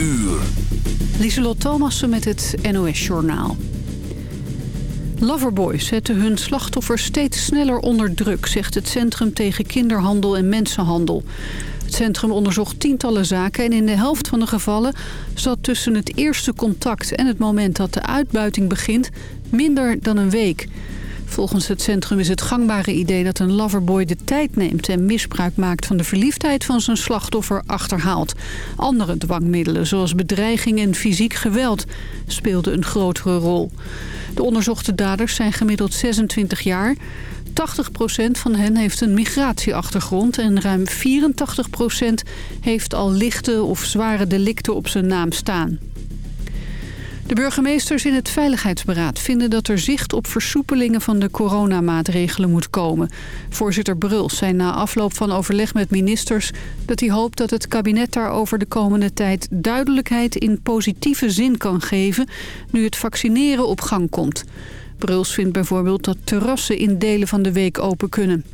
uur. Lieselot Thomassen met het NOS-journaal. Loverboys zetten hun slachtoffers steeds sneller onder druk... zegt het Centrum tegen Kinderhandel en Mensenhandel. Het centrum onderzocht tientallen zaken... en in de helft van de gevallen zat tussen het eerste contact... en het moment dat de uitbuiting begint minder dan een week... Volgens het centrum is het gangbare idee dat een loverboy de tijd neemt... en misbruik maakt van de verliefdheid van zijn slachtoffer achterhaalt. Andere dwangmiddelen, zoals bedreiging en fysiek geweld, speelden een grotere rol. De onderzochte daders zijn gemiddeld 26 jaar... 80% van hen heeft een migratieachtergrond en ruim 84% heeft al lichte of zware delicten op zijn naam staan. De burgemeesters in het Veiligheidsberaad vinden dat er zicht op versoepelingen van de coronamaatregelen moet komen. Voorzitter Bruls zei na afloop van overleg met ministers dat hij hoopt dat het kabinet daarover de komende tijd duidelijkheid in positieve zin kan geven nu het vaccineren op gang komt. Bruls vindt bijvoorbeeld dat terrassen in delen van de week open kunnen.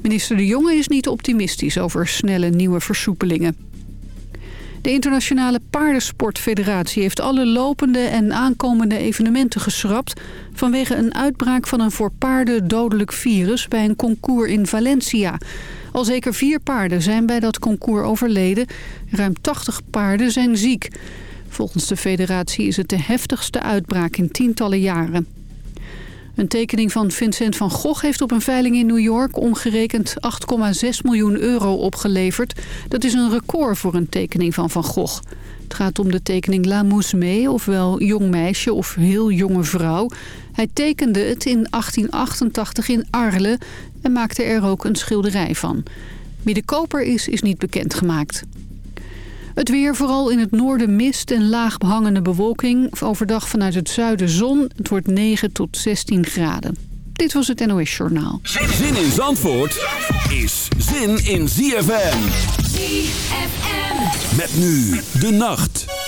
Minister De Jonge is niet optimistisch over snelle nieuwe versoepelingen. De Internationale Paardensportfederatie heeft alle lopende en aankomende evenementen geschrapt... vanwege een uitbraak van een voor paarden dodelijk virus bij een concours in Valencia. Al zeker vier paarden zijn bij dat concours overleden. Ruim 80 paarden zijn ziek. Volgens de federatie is het de heftigste uitbraak in tientallen jaren. Een tekening van Vincent van Gogh heeft op een veiling in New York omgerekend 8,6 miljoen euro opgeleverd. Dat is een record voor een tekening van Van Gogh. Het gaat om de tekening La Mousmee, ofwel jong meisje of heel jonge vrouw. Hij tekende het in 1888 in Arles en maakte er ook een schilderij van. Wie de koper is, is niet bekendgemaakt. Het weer, vooral in het noorden mist en laag behangende bewolking. Overdag vanuit het zuiden zon. Het wordt 9 tot 16 graden. Dit was het NOS Journaal. Zin in Zandvoort is zin in ZFM. ZFM. Met nu de nacht.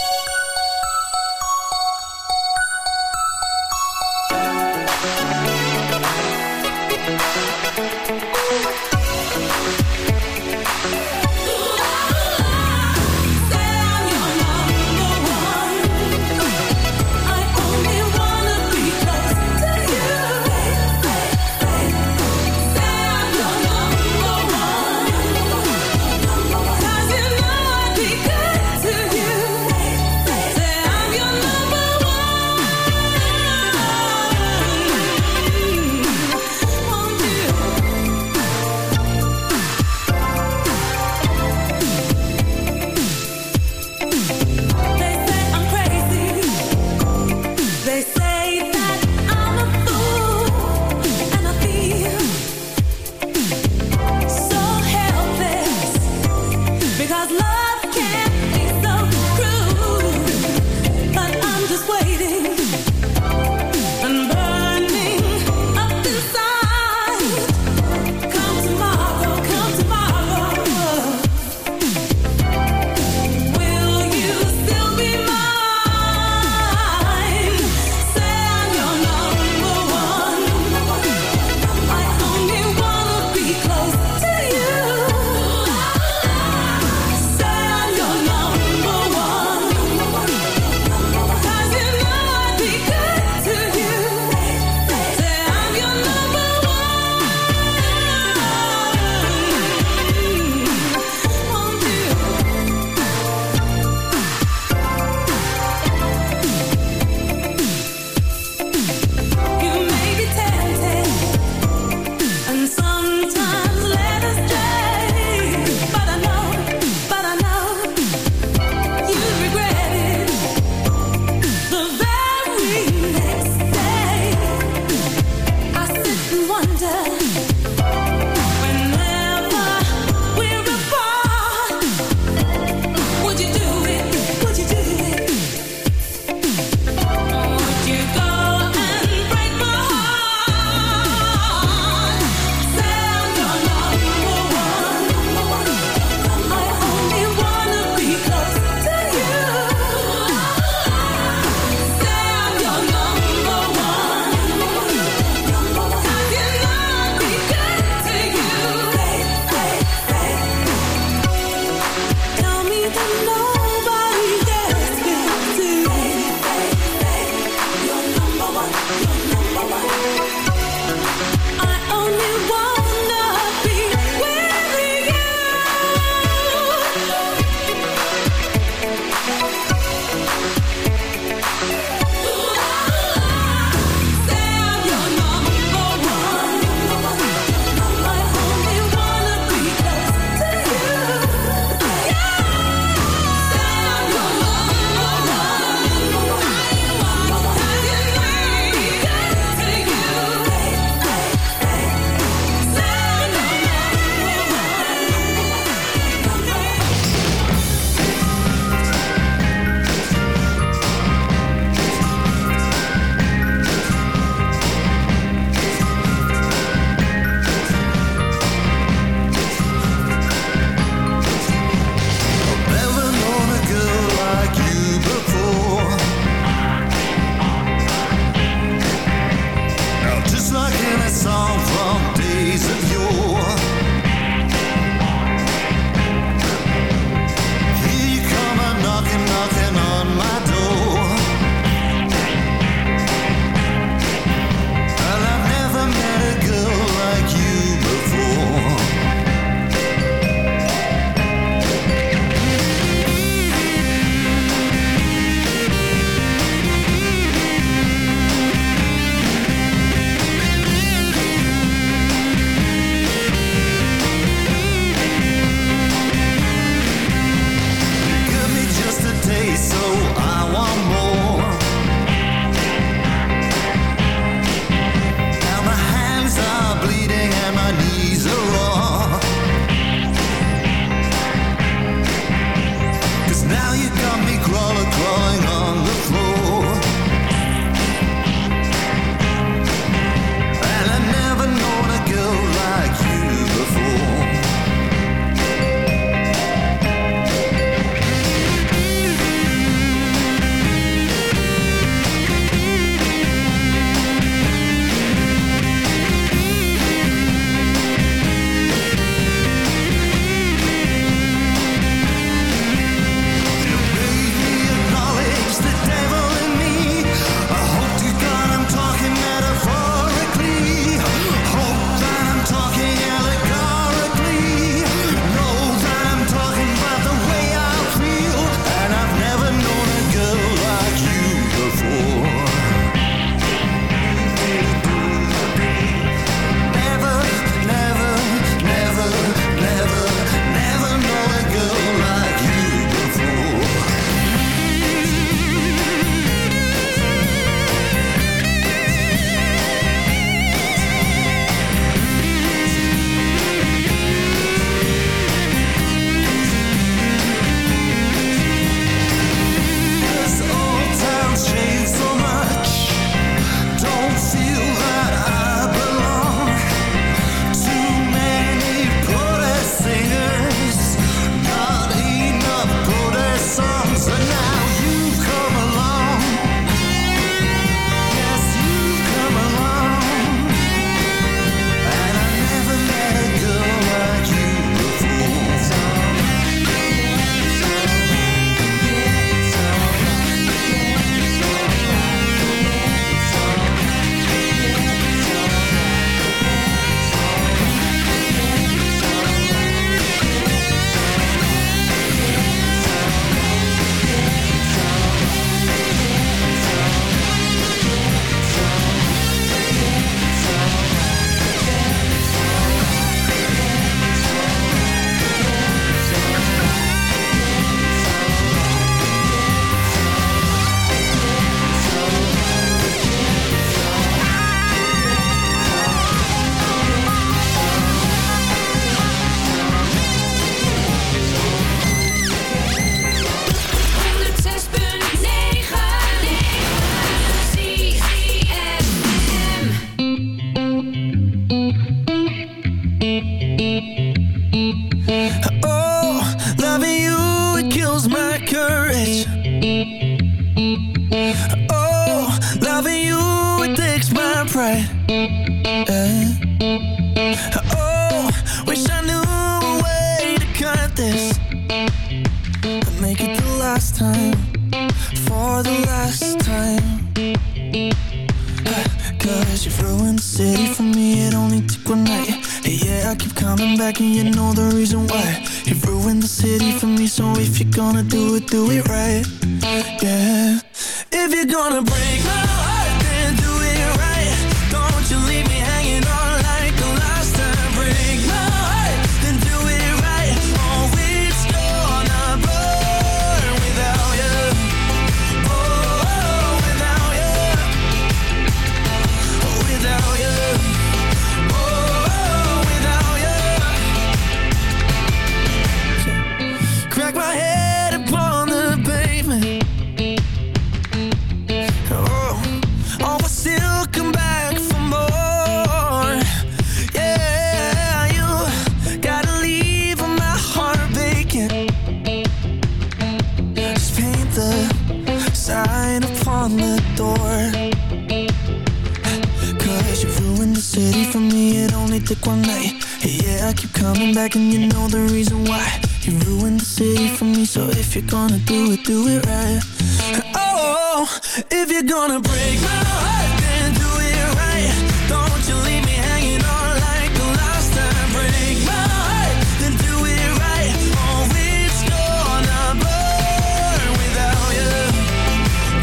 Oh, if you're gonna break my heart Then do it right. Don't you leave me hanging on like the last time. Break my heart Then do it right. Oh, it's gonna burn without you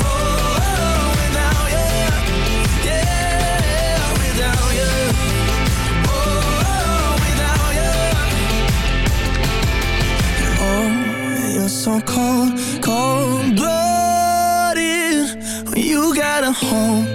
Oh, without you Yeah, without you Oh, without you Oh, you're so cold. home.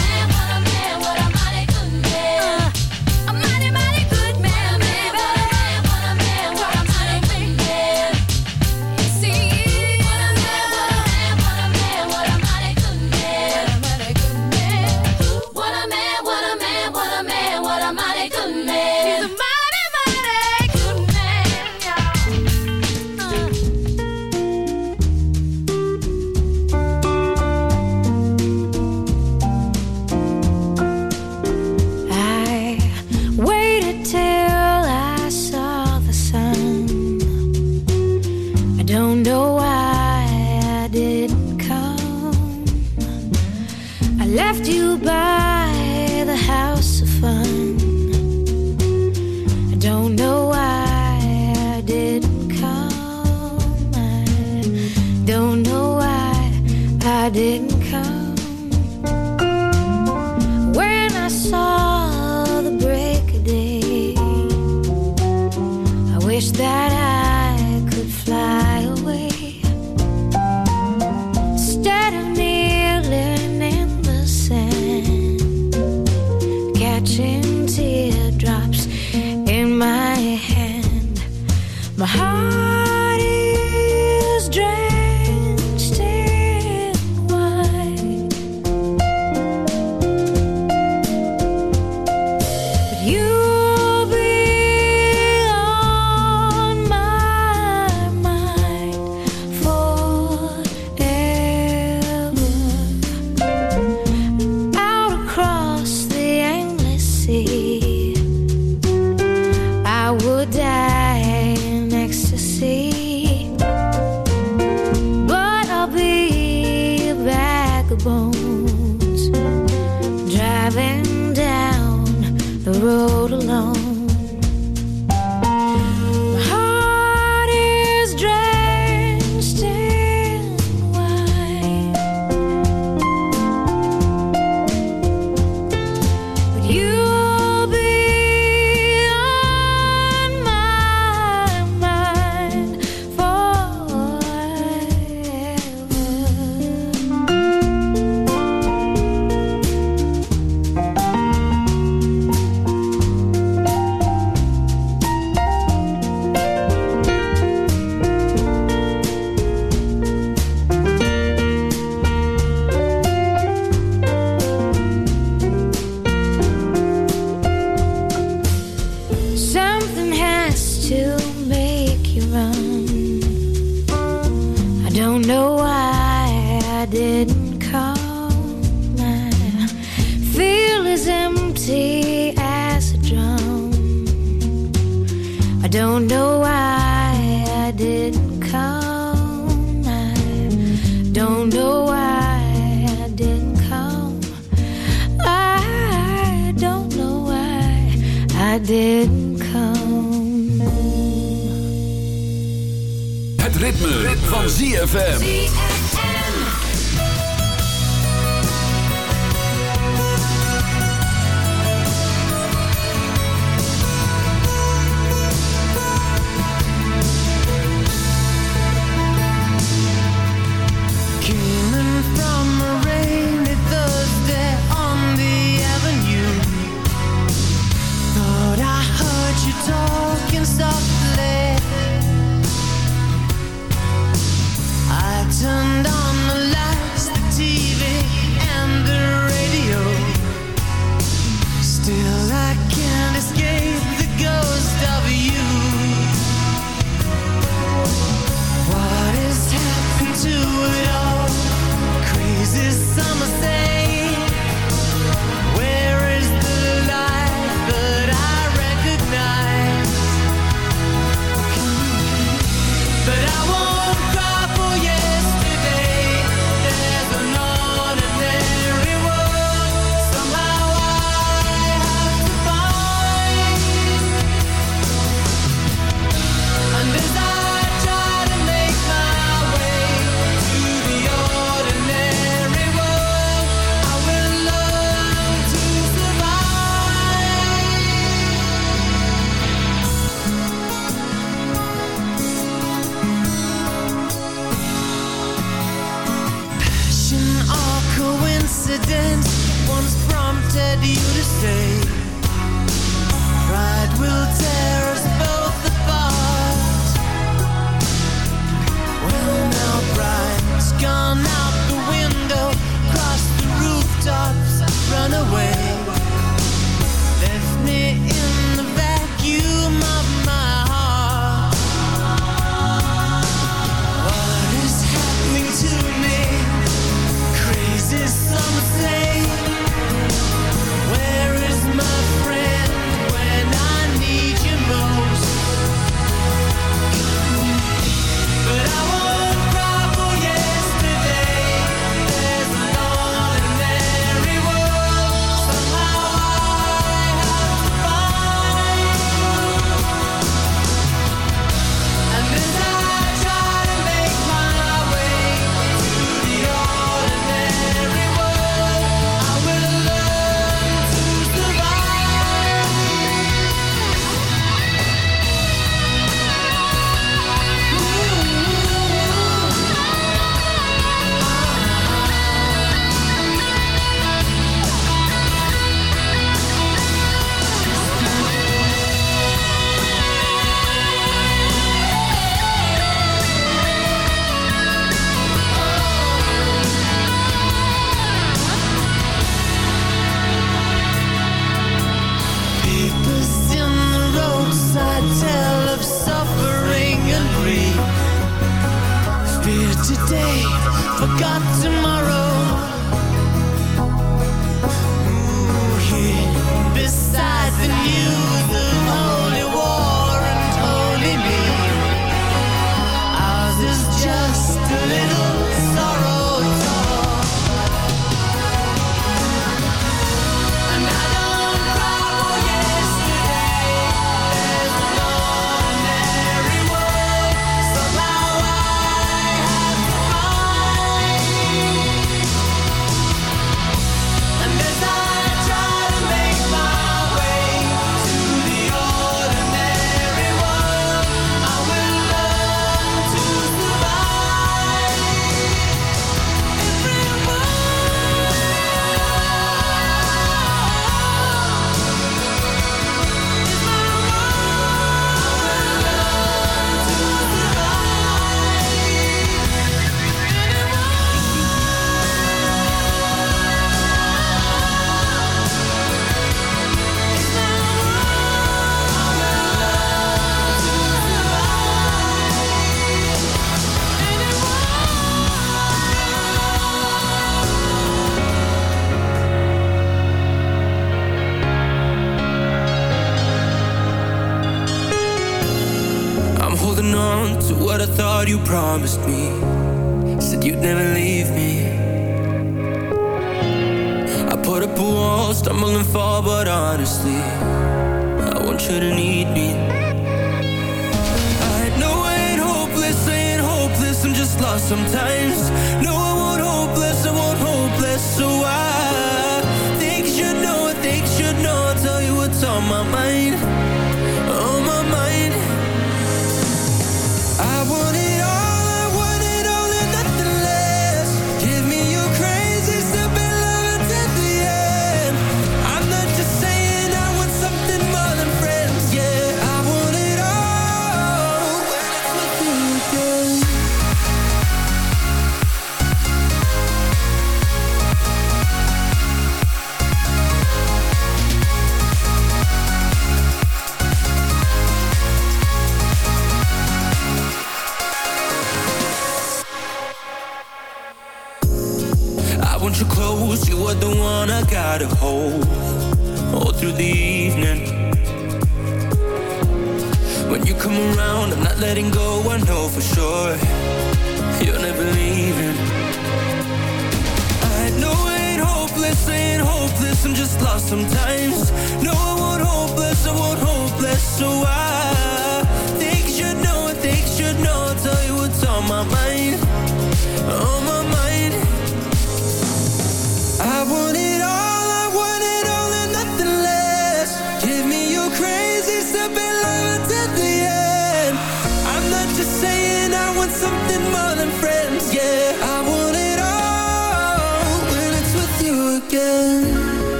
ritme, van ZFM.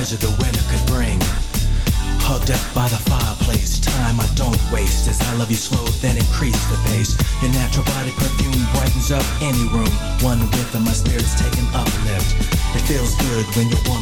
Pleasure the winter could bring. Hugged up by the fireplace, time I don't waste. As I love you slow, then increase the pace. Your natural body perfume brightens up any room. One and my spirit's taking uplift. It feels good when your woman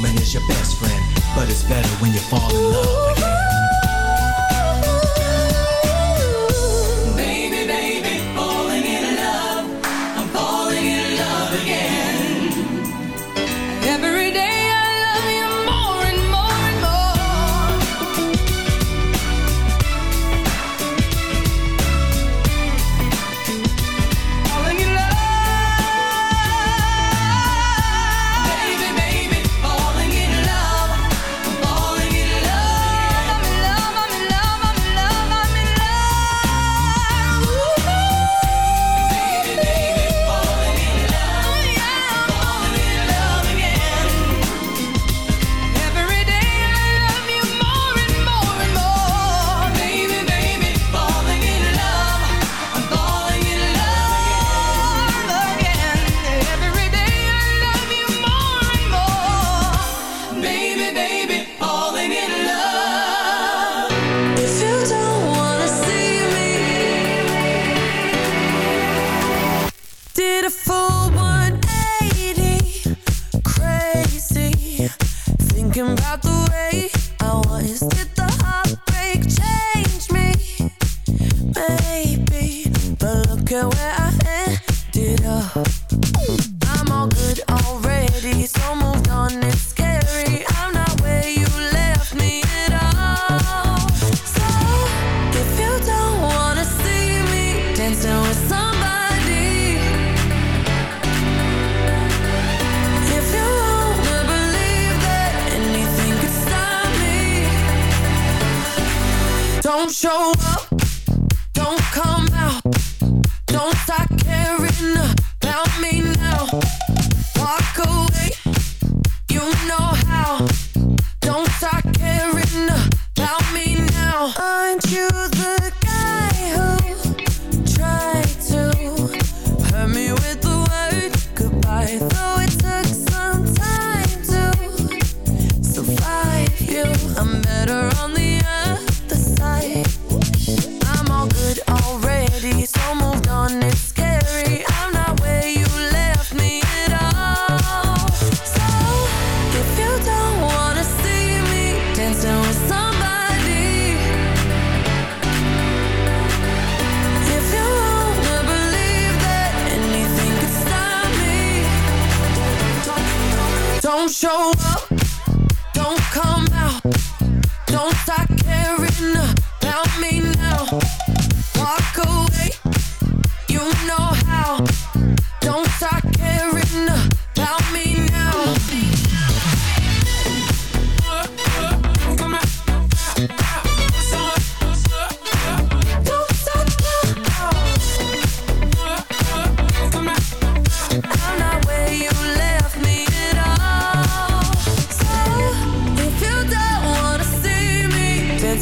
up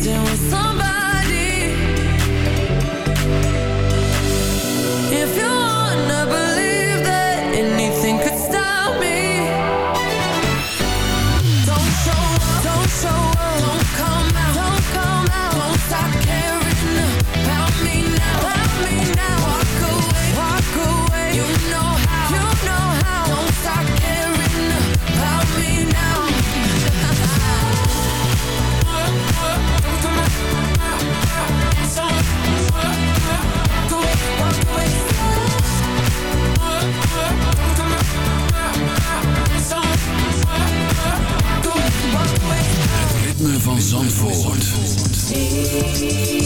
dancing with Música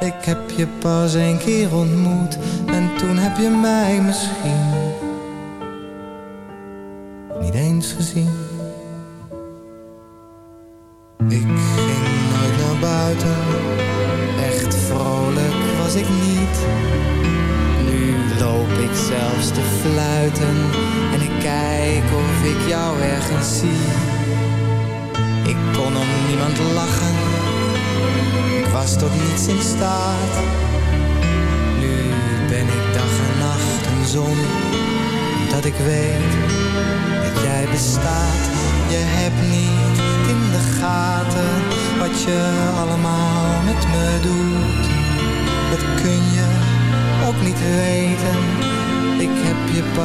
ik heb je pas een keer ontmoet En toen heb je mij misschien Niet eens gezien.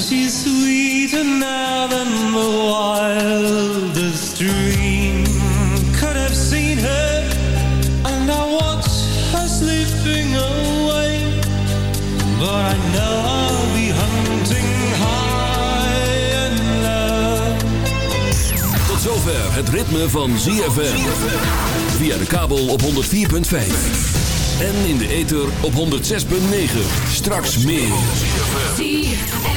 she's sweeter now than the wildest dream could have seen her. And I watch her slipping away, but I know I'll hunting high and low. Tot zover het ritme van ZFM. Via de kabel op 104.5. En in de ether op 106.9. Straks meer.